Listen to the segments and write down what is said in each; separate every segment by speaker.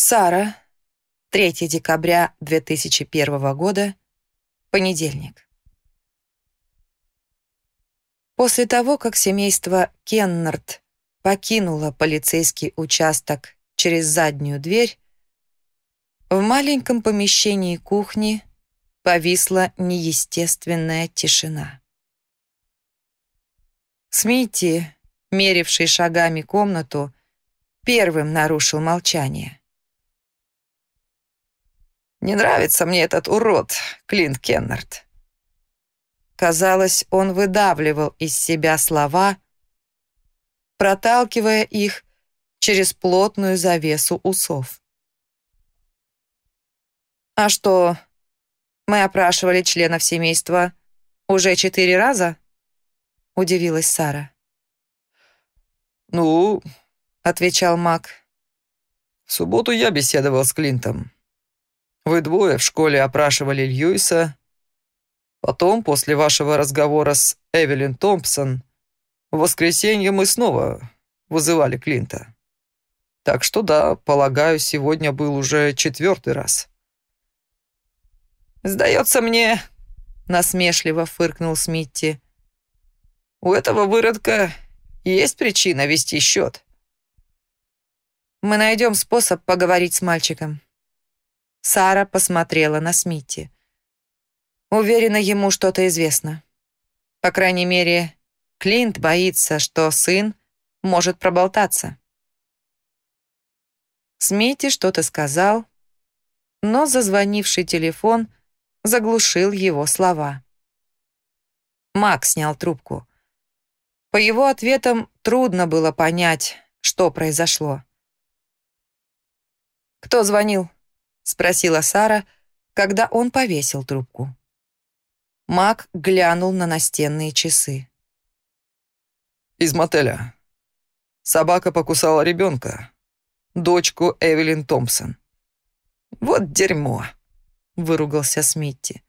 Speaker 1: Сара, 3 декабря 2001 года, понедельник. После того, как семейство Кеннард покинуло полицейский участок через заднюю дверь, в маленьком помещении кухни повисла неестественная тишина. Смити, меривший шагами комнату, первым нарушил молчание. Не нравится мне этот урод, Клинт Кеннард». Казалось, он выдавливал из себя слова, проталкивая их через плотную завесу усов. «А что, мы опрашивали членов семейства уже четыре раза?» — удивилась Сара.
Speaker 2: «Ну, —
Speaker 1: отвечал Мак.
Speaker 2: «В субботу я беседовал с Клинтом. Вы двое в школе опрашивали Льюиса. Потом, после вашего разговора с Эвелин Томпсон, в воскресенье мы снова вызывали Клинта. Так что да, полагаю, сегодня был уже четвертый раз.
Speaker 1: «Сдается мне», — насмешливо фыркнул Смитти, «у этого выродка есть причина вести счет». «Мы найдем способ поговорить с мальчиком», Сара посмотрела на Смити. Уверена, ему что-то известно. По крайней мере, Клинт боится, что сын может проболтаться. Смити что-то сказал, но зазвонивший телефон заглушил его слова. Мак снял трубку. По его ответам трудно было понять, что произошло. «Кто звонил?» Спросила Сара, когда он повесил трубку. Мак глянул на настенные часы.
Speaker 2: «Из мотеля. Собака покусала ребенка, дочку Эвелин Томпсон».
Speaker 1: «Вот дерьмо», — выругался Смитти.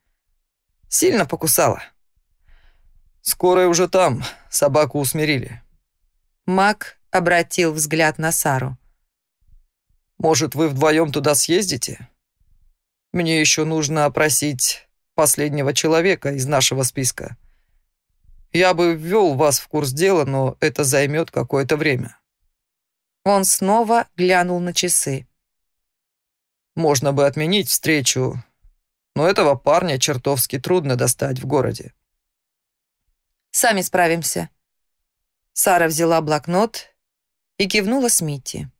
Speaker 1: «Сильно покусала?»
Speaker 2: «Скорая уже там, собаку усмирили».
Speaker 1: Мак обратил взгляд на Сару.
Speaker 2: Может, вы вдвоем туда съездите? Мне еще нужно опросить последнего человека из нашего списка. Я бы ввел вас в курс дела, но это займет какое-то время».
Speaker 1: Он снова глянул на часы.
Speaker 2: «Можно бы отменить встречу, но этого парня чертовски трудно достать в городе».
Speaker 1: «Сами справимся». Сара взяла блокнот и кивнула Смитти.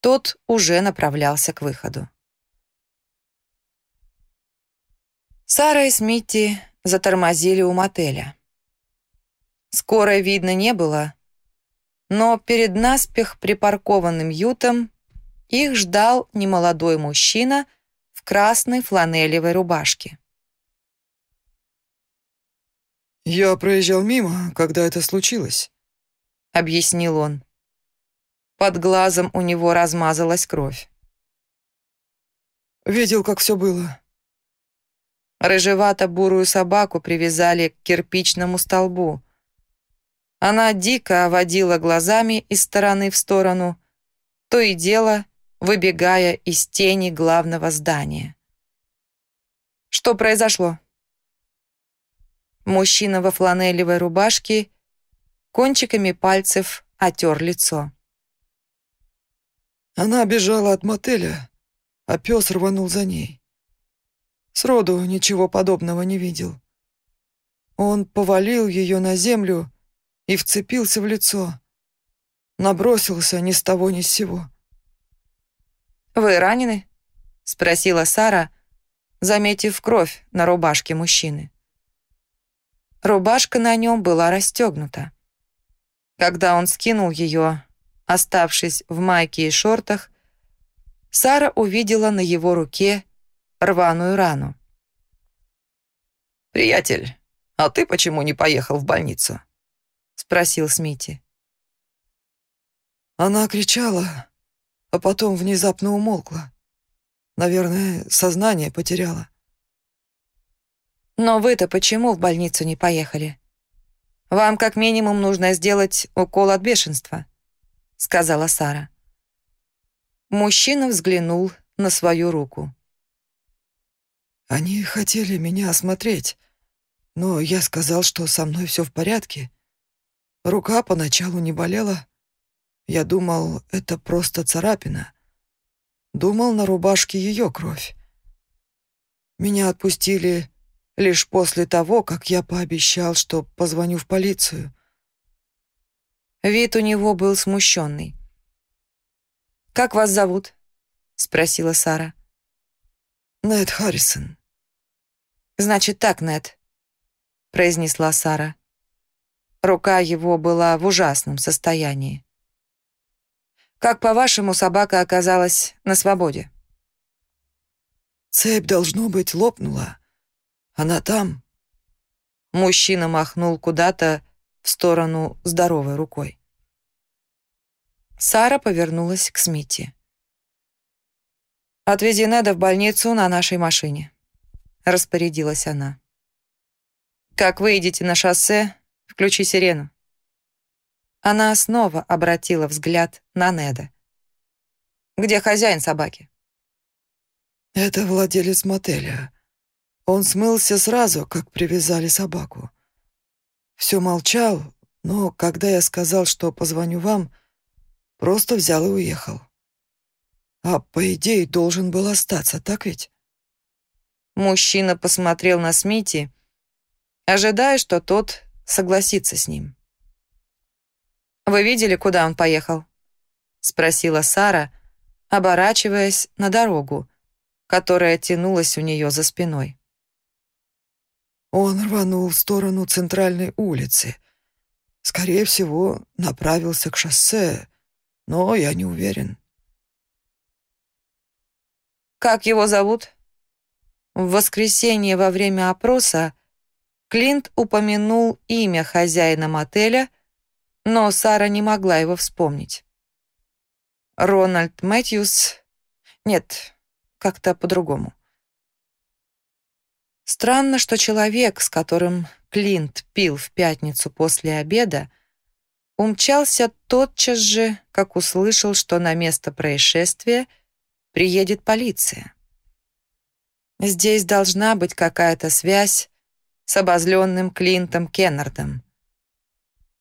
Speaker 1: Тот уже направлялся к выходу. Сара и Смитти затормозили у мотеля. Скорой видно не было, но перед наспех припаркованным ютом их ждал немолодой мужчина в красной фланелевой рубашке.
Speaker 2: «Я проезжал мимо, когда это случилось», —
Speaker 1: объяснил он. Под глазом у него размазалась кровь.
Speaker 2: «Видел, как все было».
Speaker 1: Рыжевато-бурую собаку привязали к кирпичному столбу. Она дико водила глазами из стороны в сторону, то и дело выбегая из тени главного здания. Что произошло? Мужчина во фланелевой рубашке кончиками пальцев отер лицо.
Speaker 2: Она бежала от мотеля, а пес рванул за ней. Сроду ничего подобного не видел. Он повалил ее на землю и вцепился в лицо. Набросился ни с того ни с сего.
Speaker 1: «Вы ранены?» — спросила Сара, заметив кровь на рубашке мужчины. Рубашка на нем была расстегнута. Когда он скинул ее, Оставшись в майке и шортах, Сара увидела на его руке рваную рану. «Приятель, а ты почему не поехал в больницу?» — спросил Смити.
Speaker 2: Она кричала, а потом внезапно умолкла. Наверное, сознание потеряла.
Speaker 1: «Но вы-то почему в больницу не поехали? Вам как минимум нужно сделать укол от бешенства», сказала Сара. Мужчина взглянул на свою руку.
Speaker 2: «Они хотели меня осмотреть, но я сказал, что со мной все в порядке. Рука поначалу не болела. Я думал, это просто царапина. Думал, на рубашке ее кровь. Меня отпустили лишь после того, как я пообещал, что позвоню в полицию.
Speaker 1: Вид у него был смущенный. «Как вас зовут?» — спросила Сара.
Speaker 2: «Нед Харрисон».
Speaker 1: «Значит так, Нед», — произнесла Сара. Рука его была в ужасном состоянии. «Как, по-вашему, собака оказалась на свободе?»
Speaker 2: «Цепь, должно быть, лопнула. Она там».
Speaker 1: Мужчина махнул куда-то в сторону здоровой рукой. Сара повернулась к Смити. «Отвези Неда в больницу на нашей машине», — распорядилась она. «Как выйдете на шоссе, включи сирену». Она снова обратила взгляд на Неда. «Где хозяин собаки?»
Speaker 2: «Это владелец мотеля. Он смылся сразу, как привязали собаку. Все молчал, но когда я сказал, что позвоню вам, — Просто взял и уехал. А по идее должен был остаться, так ведь?
Speaker 1: Мужчина посмотрел на Смити, ожидая, что тот согласится с ним. «Вы видели, куда он поехал?» — спросила Сара, оборачиваясь на дорогу, которая тянулась у нее за спиной.
Speaker 2: Он рванул в сторону центральной улицы. Скорее всего, направился к шоссе, но я не уверен.
Speaker 1: Как его зовут? В воскресенье во время опроса Клинт упомянул имя хозяина мотеля, но Сара не могла его вспомнить. Рональд Мэтьюс... Нет, как-то по-другому. Странно, что человек, с которым Клинт пил в пятницу после обеда, умчался тотчас же, как услышал, что на место происшествия приедет полиция. Здесь должна быть какая-то связь с обозленным Клинтом Кеннардом,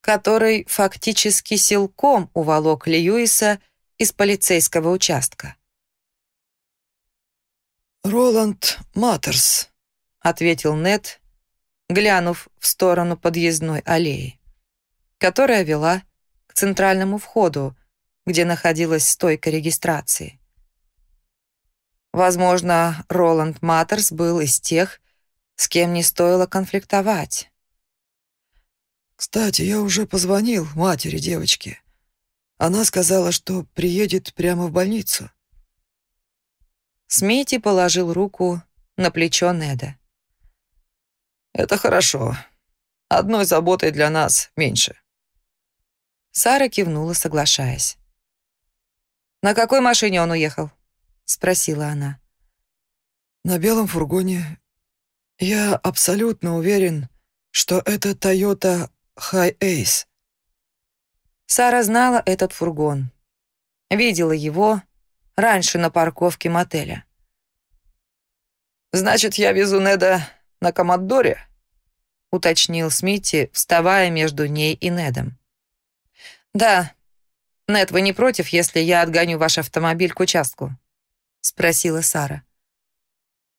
Speaker 1: который фактически силком уволок Льюиса из полицейского участка.
Speaker 2: «Роланд Маттерс», — ответил Нед, глянув в сторону подъездной аллеи которая вела к центральному входу, где находилась стойка регистрации. Возможно, Роланд Маттерс был из тех, с кем не стоило конфликтовать. «Кстати, я уже позвонил матери девочки. Она сказала, что приедет прямо в больницу».
Speaker 1: Смити положил руку на плечо Неда.
Speaker 2: «Это хорошо. Одной заботой для нас меньше».
Speaker 1: Сара кивнула, соглашаясь. «На какой машине он уехал?» — спросила она.
Speaker 2: «На белом фургоне. Я абсолютно уверен, что это Toyota High Ace».
Speaker 1: Сара знала этот фургон. Видела его раньше на парковке мотеля.
Speaker 2: «Значит, я везу Неда на Комодоре?»
Speaker 1: — уточнил Смити, вставая между ней и Недом. «Да. Нет, вы не против, если я отгоню ваш автомобиль к участку?» — спросила Сара.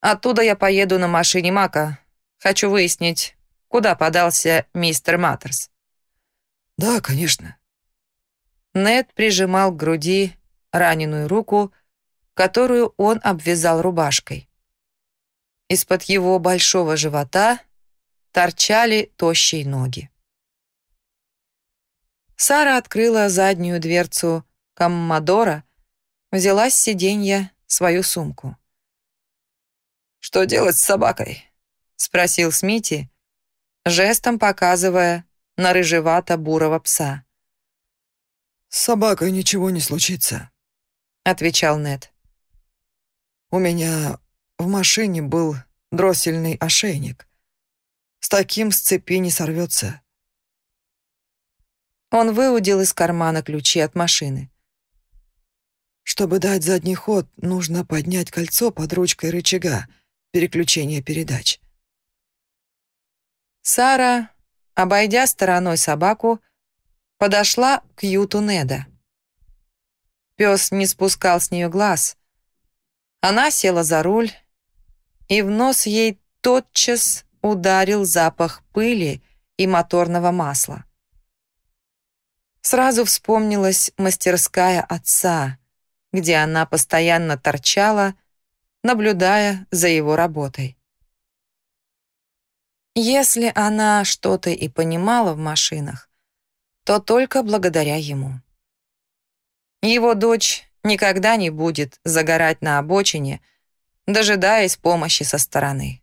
Speaker 1: «Оттуда я поеду на машине Мака. Хочу выяснить, куда подался мистер Маттерс».
Speaker 2: «Да, конечно».
Speaker 1: Нед прижимал к груди раненую руку, которую он обвязал рубашкой. Из-под его большого живота торчали тощие ноги. Сара открыла заднюю дверцу коммодора, взяла с сиденья свою сумку.
Speaker 2: «Что делать с собакой?» — спросил Смити,
Speaker 1: жестом показывая на рыжевато-бурого пса.
Speaker 2: «С собакой ничего не случится», — отвечал Нед. «У меня в машине был дроссельный ошейник. С таким с цепи не сорвется.
Speaker 1: Он выудил из кармана ключи от машины.
Speaker 3: Чтобы дать задний ход, нужно поднять кольцо под ручкой рычага переключения передач.
Speaker 1: Сара, обойдя стороной собаку, подошла к юту Неда. Пес не спускал с нее глаз. Она села за руль, и в нос ей тотчас ударил запах пыли и моторного масла. Сразу вспомнилась мастерская отца, где она постоянно торчала, наблюдая за его работой. Если она что-то и понимала в машинах, то только благодаря ему. Его дочь никогда не будет загорать на обочине, дожидаясь помощи со стороны.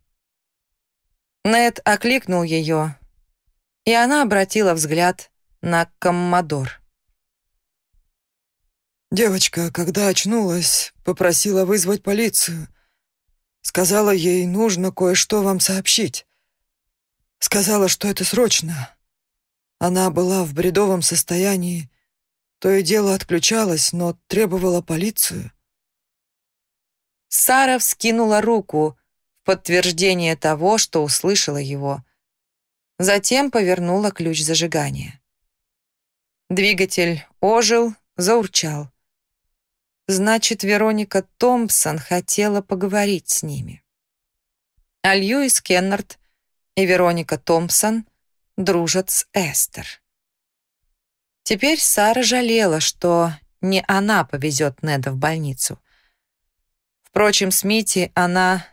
Speaker 1: Нед окликнул ее, и она обратила взгляд на коммодор.
Speaker 3: Девочка, когда очнулась, попросила вызвать полицию. Сказала ей, нужно кое-что вам сообщить. Сказала, что это срочно. Она была в бредовом состоянии, то и дело отключалась, но требовала полицию.
Speaker 1: Сара вскинула руку в подтверждение того, что услышала его. Затем повернула ключ зажигания. Двигатель ожил, заурчал. Значит, Вероника Томпсон хотела поговорить с ними. А Льюис Кеннард и Вероника Томпсон дружат с Эстер. Теперь Сара жалела, что не она повезет Неда в больницу. Впрочем, с Мити она,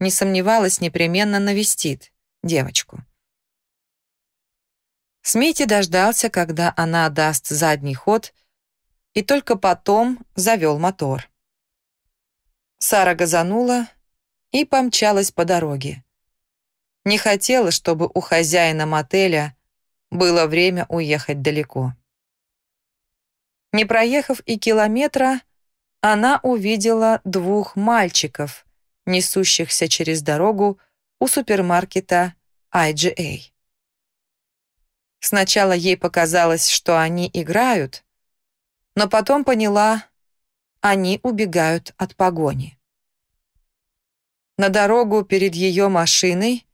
Speaker 1: не сомневалась, непременно навестит девочку. Смити дождался, когда она даст задний ход, и только потом завел мотор. Сара газанула и помчалась по дороге. Не хотела, чтобы у хозяина мотеля было время уехать далеко. Не проехав и километра, она увидела двух мальчиков, несущихся через дорогу у супермаркета IGA. Сначала ей показалось, что они играют, но потом поняла, они убегают от погони. На дорогу перед ее машиной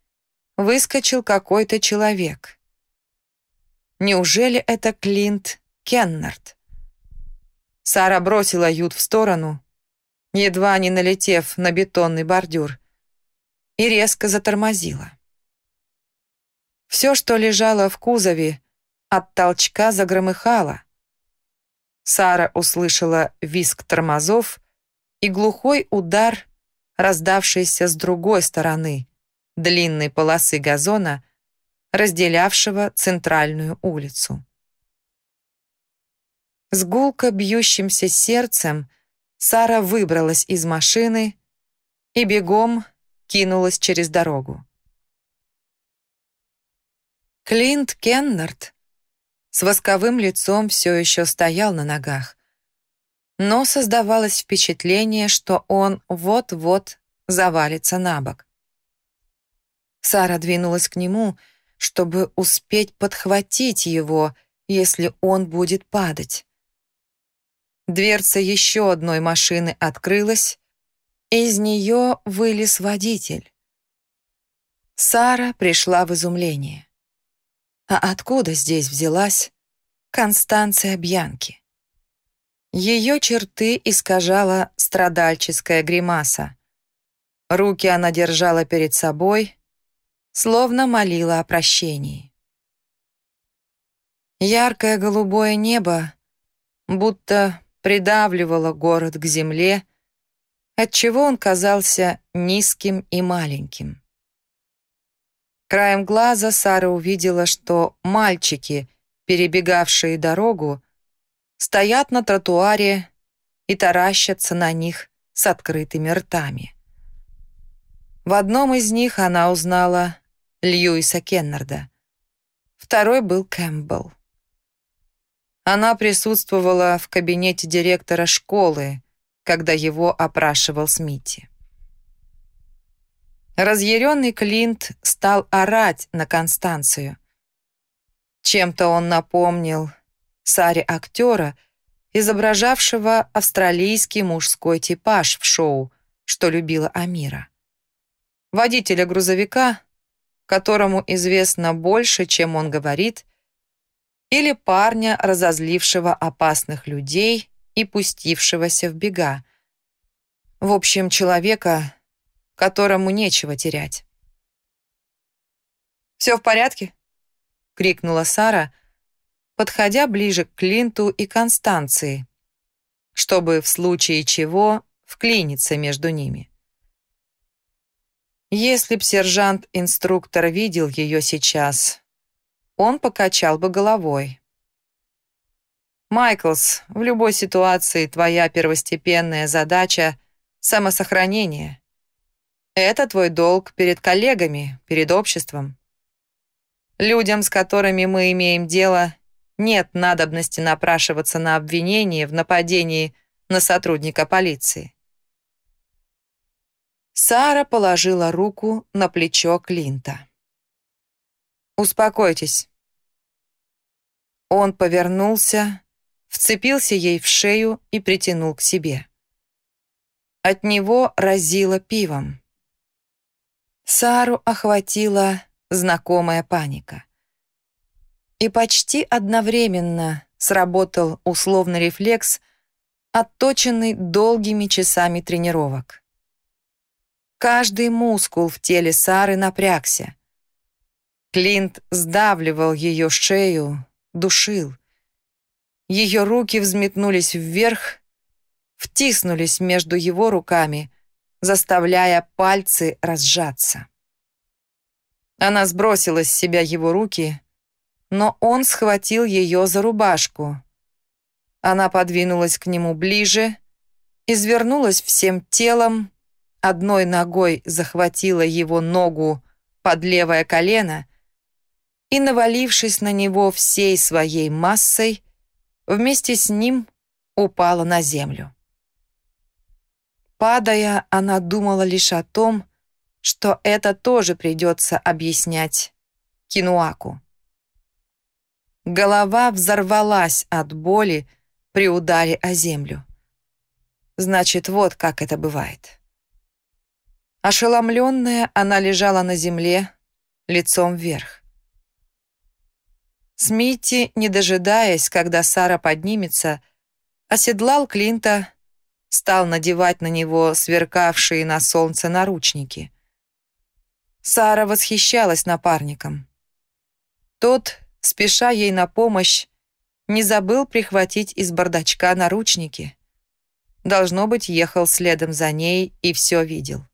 Speaker 1: выскочил какой-то человек. Неужели это Клинт Кеннард? Сара бросила Ют в сторону, едва не налетев на бетонный бордюр, и резко затормозила. Все, что лежало в кузове, от толчка загромыхало. Сара услышала визг тормозов и глухой удар, раздавшийся с другой стороны длинной полосы газона, разделявшего центральную улицу. С гулко бьющимся сердцем Сара выбралась из машины и бегом кинулась через дорогу. Клинт Кеннард с восковым лицом все еще стоял на ногах, но создавалось впечатление, что он вот-вот завалится на бок. Сара двинулась к нему, чтобы успеть подхватить его, если он будет падать. Дверца еще одной машины открылась, из нее вылез водитель. Сара пришла в изумление. А откуда здесь взялась Констанция Бьянки? Ее черты искажала страдальческая гримаса. Руки она держала перед собой, словно молила о прощении. Яркое голубое небо будто придавливало город к земле, отчего он казался низким и маленьким. Краем глаза Сара увидела, что мальчики, перебегавшие дорогу, стоят на тротуаре и таращатся на них с открытыми ртами. В одном из них она узнала Льюиса Кеннарда. Второй был Кэмпбелл. Она присутствовала в кабинете директора школы, когда его опрашивал Смити. Разъяренный Клинт стал орать на Констанцию. Чем-то он напомнил Саре актера, изображавшего австралийский мужской типаж в шоу, что любила Амира. Водителя грузовика, которому известно больше, чем он говорит, или парня, разозлившего опасных людей и пустившегося в бега. В общем, человека, которому нечего терять. «Все в порядке?» — крикнула Сара, подходя ближе к Клинту и Констанции, чтобы в случае чего вклиниться между ними. Если б сержант-инструктор видел ее сейчас, он покачал бы головой. «Майклс, в любой ситуации твоя первостепенная задача — самосохранение. Это твой долг перед коллегами, перед обществом. Людям, с которыми мы имеем дело, нет надобности напрашиваться на обвинение в нападении на сотрудника полиции. Сара положила руку на плечо Клинта. «Успокойтесь». Он повернулся, вцепился ей в шею и притянул к себе. От него разило пивом. Сару охватила знакомая паника. И почти одновременно сработал условный рефлекс, отточенный долгими часами тренировок. Каждый мускул в теле Сары напрягся. Клинт сдавливал ее шею, душил. Ее руки взметнулись вверх, втиснулись между его руками, заставляя пальцы разжаться. Она сбросила с себя его руки, но он схватил ее за рубашку. Она подвинулась к нему ближе, извернулась всем телом, одной ногой захватила его ногу под левое колено и, навалившись на него всей своей массой, вместе с ним упала на землю. Падая, она думала лишь о том, что это тоже придется объяснять Кинуаку. Голова взорвалась от боли при ударе о землю. Значит, вот как это бывает. Ошеломленная, она лежала на земле, лицом вверх. Смитти, не дожидаясь, когда Сара поднимется, оседлал Клинта, стал надевать на него сверкавшие на солнце наручники. Сара восхищалась напарником. Тот, спеша ей на помощь, не забыл прихватить из бардачка наручники. Должно быть, ехал следом за ней и все видел.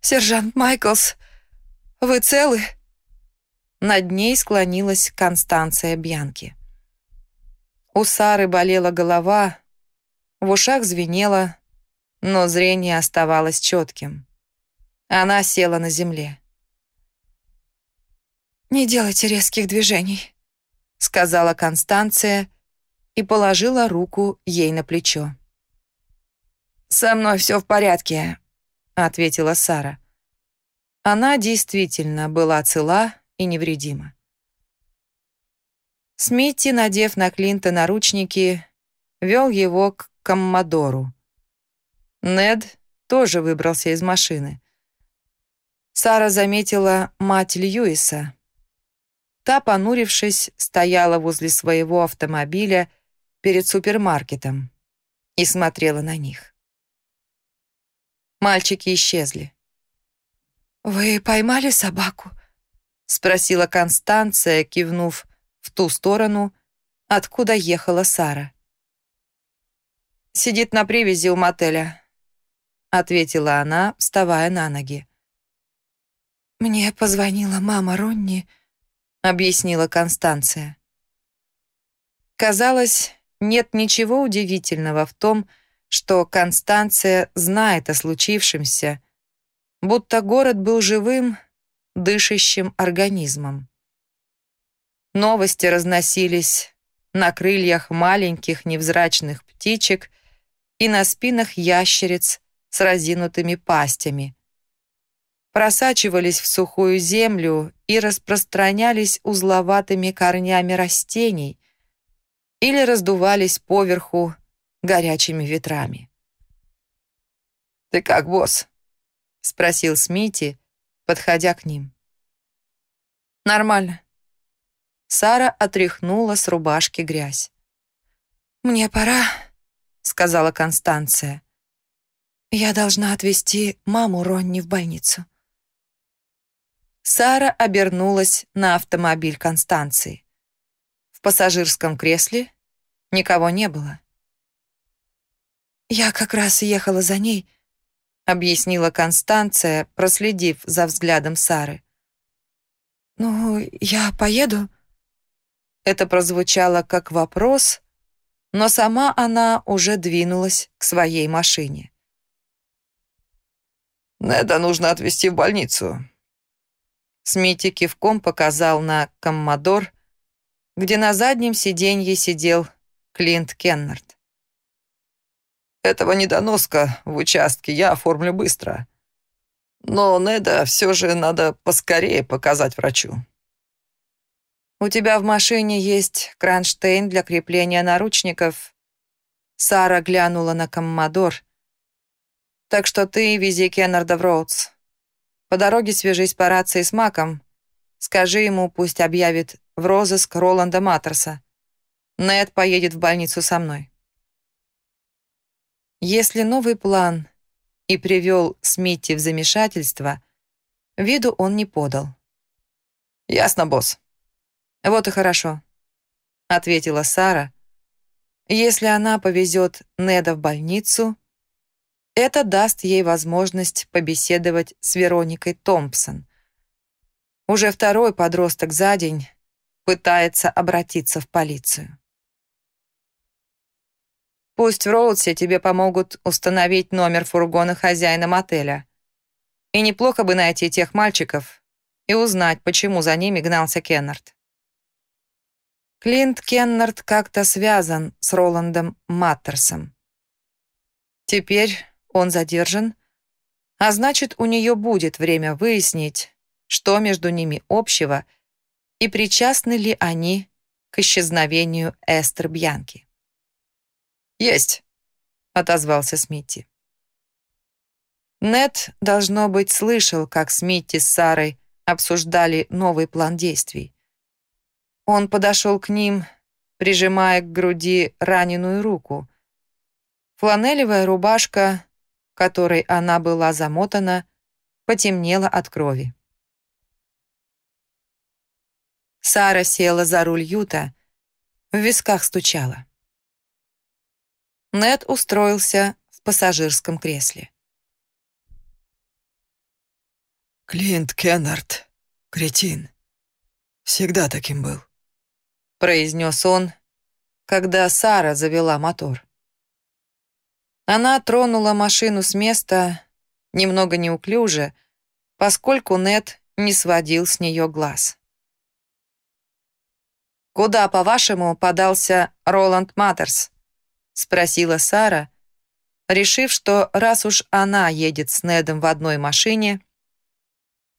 Speaker 1: «Сержант Майклс, вы целы?» Над ней склонилась Констанция Бьянки. У Сары болела голова, в ушах звенело, но зрение оставалось четким. Она села на земле. «Не делайте резких движений», — сказала Констанция и положила руку ей на плечо. «Со мной все в порядке», — ответила Сара. Она действительно была цела и невредима. Смитти, надев на Клинта наручники, вел его к Коммодору. Нед тоже выбрался из машины. Сара заметила мать Льюиса. Та, понурившись, стояла возле своего автомобиля перед супермаркетом и смотрела на них. Мальчики исчезли. «Вы поймали собаку?» — спросила Констанция, кивнув в ту сторону, откуда ехала Сара. «Сидит на привязи у мотеля», — ответила она, вставая на ноги. «Мне позвонила мама Ронни», — объяснила Констанция. Казалось, нет ничего удивительного в том, что Констанция знает о случившемся, будто город был живым, дышащим организмом. Новости разносились на крыльях маленьких невзрачных птичек и на спинах ящериц с разинутыми пастями. просачивались в сухую землю и распространялись узловатыми корнями растений или раздувались поверху горячими ветрами.
Speaker 2: «Ты как, босс?»
Speaker 1: — спросил Смити, подходя к ним. «Нормально». Сара отряхнула с рубашки грязь. «Мне пора», — сказала Констанция. «Я должна отвезти маму Ронни в больницу». Сара обернулась на автомобиль Констанции. В пассажирском кресле никого не было. «Я как раз ехала за ней», — объяснила Констанция, проследив за взглядом Сары. «Ну, я поеду?» Это прозвучало как вопрос, но сама она уже двинулась к своей машине.
Speaker 2: «Неда нужно отвезти в больницу».
Speaker 1: Смити кивком показал на коммодор, где на заднем сиденье сидел Клинт Кеннард.
Speaker 2: Этого недоноска в участке я оформлю быстро. Но Неда все же надо поскорее показать врачу.
Speaker 1: «У тебя в машине есть кронштейн для крепления наручников». Сара глянула на коммодор. «Так что ты вези Кеннарда в Роудс. По дороге свяжись по рации с Маком. Скажи ему, пусть объявит в розыск Роланда Маттерса. Нед поедет в больницу со мной». Если новый план и привел Смитти в замешательство, виду он не подал.
Speaker 2: «Ясно, босс».
Speaker 1: «Вот и хорошо», — ответила Сара. «Если она повезет Неда в больницу, это даст ей возможность побеседовать с Вероникой Томпсон. Уже второй подросток за день пытается обратиться в полицию. Пусть в Роудсе тебе помогут установить номер фургона хозяина мотеля. И неплохо бы найти тех мальчиков и узнать, почему за ними гнался Кеннард. Клинт Кеннард как-то связан с Роландом Маттерсом. Теперь он задержан, а значит, у нее будет время выяснить, что между ними общего и причастны ли они к исчезновению Эстер Бьянки.
Speaker 2: «Есть», — отозвался Смитти.
Speaker 1: Нет, должно быть, слышал, как Смитти с Сарой обсуждали новый план действий. Он подошел к ним, прижимая к груди раненую руку. Фланелевая рубашка, которой она была замотана, потемнела от крови. Сара села за руль Юта, в висках стучала. Нед устроился в пассажирском кресле.
Speaker 3: «Клинт Кеннард, кретин. Всегда таким был», —
Speaker 1: произнес он, когда Сара завела мотор. Она тронула машину с места немного неуклюже, поскольку Нед не сводил с нее глаз. «Куда, по-вашему, подался Роланд Маттерс?» — спросила Сара, решив, что раз уж она едет с Недом в одной машине,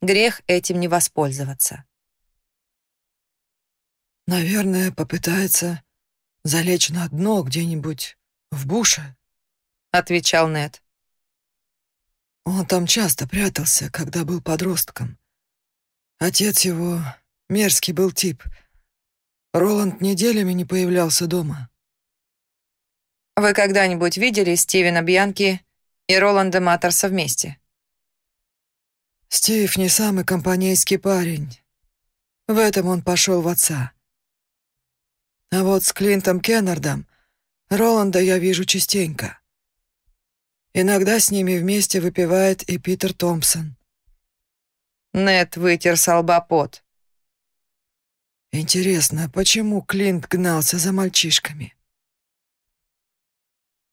Speaker 1: грех этим не воспользоваться.
Speaker 3: «Наверное, попытается залечь на дно где-нибудь в буше», — отвечал Нед. «Он там часто прятался, когда был подростком. Отец его мерзкий был тип. Роланд неделями не появлялся дома».
Speaker 1: Вы когда-нибудь видели Стивена Бьянки и Роланда Маттерса вместе?
Speaker 3: Стив не самый компанейский парень. В этом он пошел в отца. А вот с Клинтом Кеннардом Роланда я вижу частенько. Иногда с ними вместе выпивает и Питер Томпсон.
Speaker 1: Нет вытер с пот.
Speaker 3: Интересно, почему Клинт гнался за мальчишками?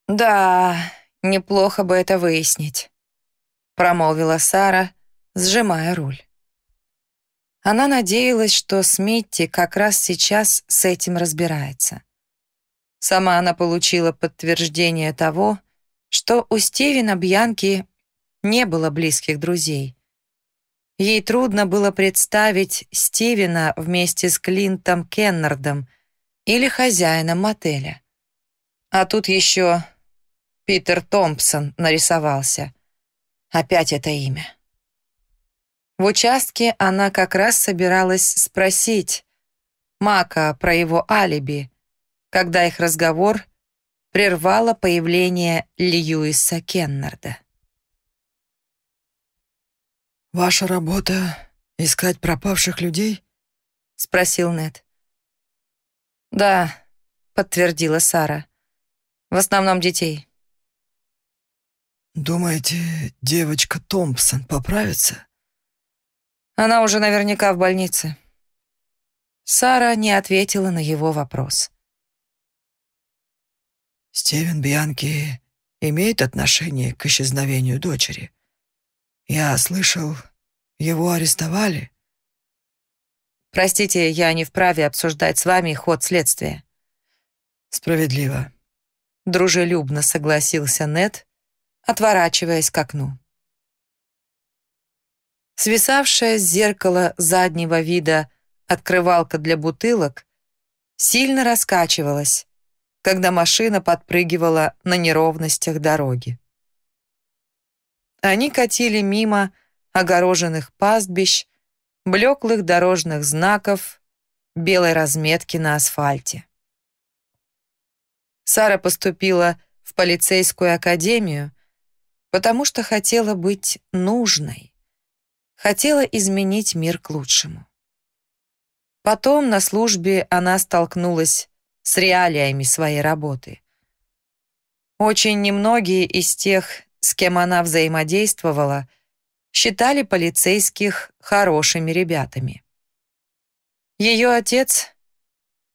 Speaker 1: «Да, неплохо бы это выяснить», — промолвила Сара, сжимая руль. Она надеялась, что Смитти как раз сейчас с этим разбирается. Сама она получила подтверждение того, что у Стивена Бьянки не было близких друзей, Ей трудно было представить Стивена вместе с Клинтом Кеннардом или хозяином мотеля. А тут еще Питер Томпсон нарисовался. Опять это имя. В участке она как раз собиралась спросить Мака про его алиби, когда их разговор прервало появление Льюиса Кеннарда.
Speaker 3: «Ваша работа — искать пропавших людей?»
Speaker 1: — спросил Нед. «Да», — подтвердила Сара. «В основном детей».
Speaker 3: «Думаете, девочка Томпсон поправится?»
Speaker 1: Она уже наверняка в больнице. Сара не ответила на его вопрос.
Speaker 3: «Стивен Бьянки имеет отношение к исчезновению дочери? Я слышал, его арестовали?»
Speaker 1: «Простите, я не вправе обсуждать с вами ход следствия».
Speaker 3: «Справедливо», —
Speaker 1: дружелюбно согласился Нед, отворачиваясь к окну. Свисавшая с зеркала заднего вида открывалка для бутылок сильно раскачивалась, когда машина подпрыгивала на неровностях дороги. Они катили мимо огороженных пастбищ, блеклых дорожных знаков, белой разметки на асфальте. Сара поступила в полицейскую академию, потому что хотела быть нужной хотела изменить мир к лучшему. Потом на службе она столкнулась с реалиями своей работы. Очень немногие из тех, с кем она взаимодействовала, считали полицейских хорошими ребятами. Ее отец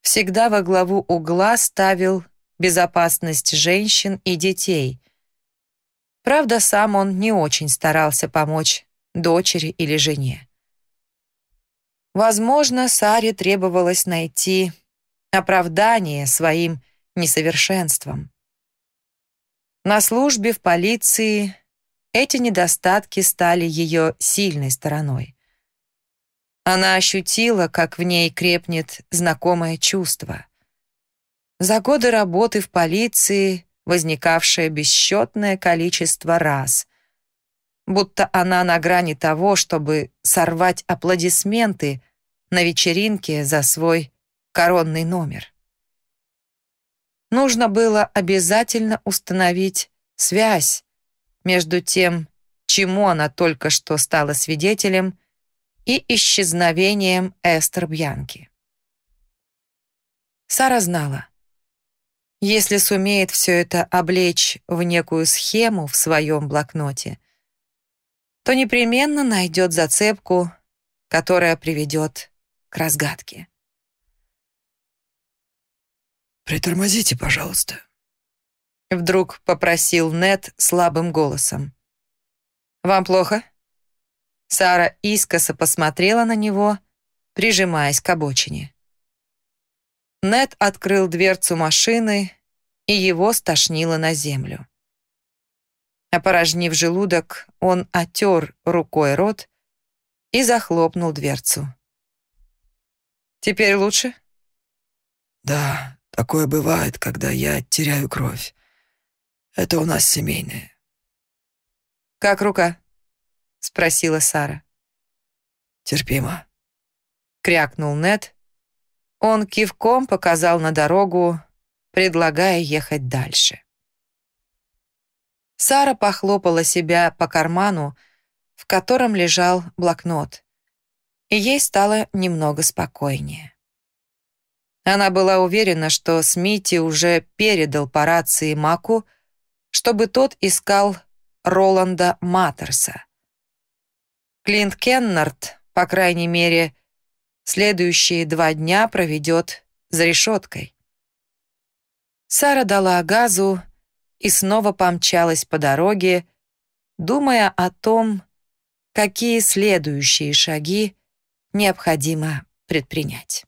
Speaker 1: всегда во главу угла ставил безопасность женщин и детей. Правда, сам он не очень старался помочь дочери или жене. Возможно, Саре требовалось найти оправдание своим несовершенствам. На службе в полиции эти недостатки стали ее сильной стороной. Она ощутила, как в ней крепнет знакомое чувство. За годы работы в полиции возникавшее бесчетное количество раз, будто она на грани того, чтобы сорвать аплодисменты на вечеринке за свой коронный номер. Нужно было обязательно установить связь между тем, чему она только что стала свидетелем, и исчезновением Эстер Бьянки. Сара знала, если сумеет все это облечь в некую схему в своем блокноте, то непременно найдет зацепку, которая приведет к разгадке.
Speaker 3: «Притормозите, пожалуйста», —
Speaker 1: вдруг попросил Нед слабым голосом. «Вам плохо?» Сара искоса посмотрела на него, прижимаясь к обочине. Нед открыл дверцу машины, и его стошнило на землю. Опорожнив желудок, он отер рукой рот и захлопнул дверцу. «Теперь лучше?»
Speaker 3: «Да, такое бывает, когда я теряю кровь. Это у нас семейное».
Speaker 1: «Как рука?» — спросила Сара.
Speaker 3: «Терпимо», —
Speaker 1: крякнул Нед. Он кивком показал на дорогу, предлагая ехать дальше. Сара похлопала себя по карману, в котором лежал блокнот, и ей стало немного спокойнее. Она была уверена, что Смити уже передал по рации Маку, чтобы тот искал Роланда Маттерса. Клинт Кеннард, по крайней мере, следующие два дня проведет за решеткой. Сара дала газу, и снова помчалась по дороге, думая о том, какие следующие шаги необходимо предпринять.